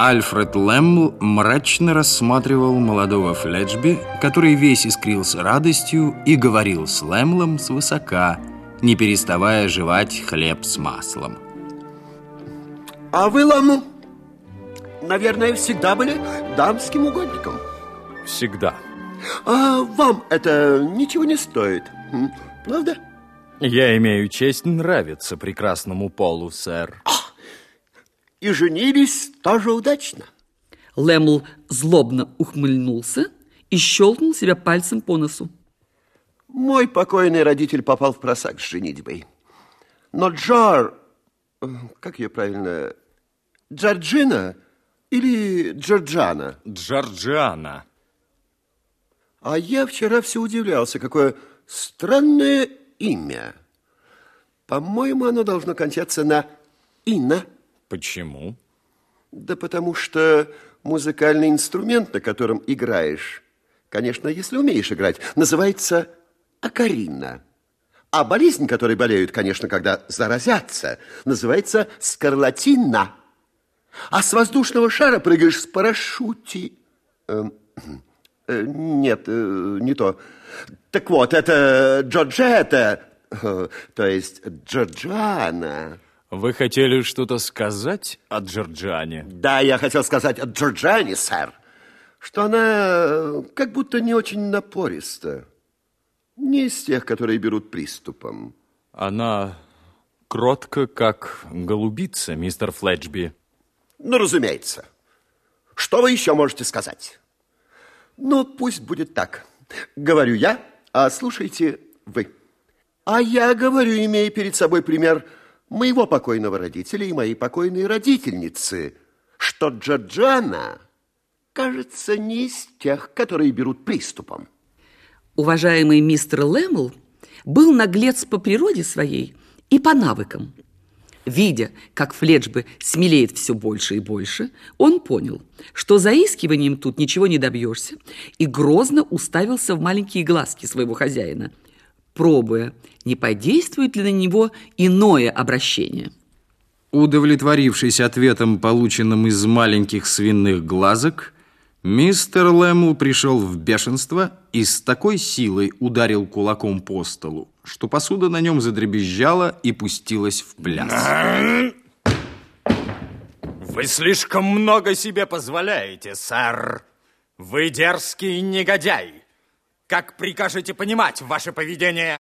Альфред Лэмл мрачно рассматривал молодого Флетчби, который весь искрился радостью и говорил с Лэмлом свысока, не переставая жевать хлеб с маслом. А вы, Лэмл, наверное, всегда были дамским угодником? Всегда. А вам это ничего не стоит, правда? Я имею честь нравиться прекрасному полу, сэр. А, и женились тоже удачно. Лэмл злобно ухмыльнулся и щелкнул себя пальцем по носу. Мой покойный родитель попал в просак с женитьбой. Но Джор... Как ее правильно? Джорджина или Джорджана? Джорджана. А я вчера все удивлялся, какое странное имя. По-моему, оно должно кончаться на «ина». Почему? Да потому что музыкальный инструмент, на котором играешь, конечно, если умеешь играть, называется акарина. А болезнь, которой болеют, конечно, когда заразятся, называется скарлатина. А с воздушного шара прыгаешь с парашюти. Э, э, нет, э, не то. Так вот, это Джорджета, э, то есть Джорджана. Вы хотели что-то сказать о Джорджане? Да, я хотел сказать о Джорджане, сэр, что она э, как будто не очень напориста. Не из тех, которые берут приступом. Она кротко, как голубица, мистер Флетчби. Ну, разумеется. Что вы еще можете сказать? Ну, пусть будет так. Говорю я, а слушайте вы. А я говорю, имея перед собой пример моего покойного родителя и моей покойной родительницы, что Джорджана, кажется, не из тех, которые берут приступом. Уважаемый мистер Лэмл был наглец по природе своей и по навыкам. Видя, как Фледжбы смелеет все больше и больше, он понял, что заискиванием тут ничего не добьешься, и грозно уставился в маленькие глазки своего хозяина – пробуя, не подействует ли на него иное обращение. Удовлетворившись ответом, полученным из маленьких свиных глазок, мистер Лэмл пришел в бешенство и с такой силой ударил кулаком по столу, что посуда на нем задребезжала и пустилась в пляс. Вы слишком много себе позволяете, сэр. Вы дерзкий негодяй. Как прикажете понимать ваше поведение?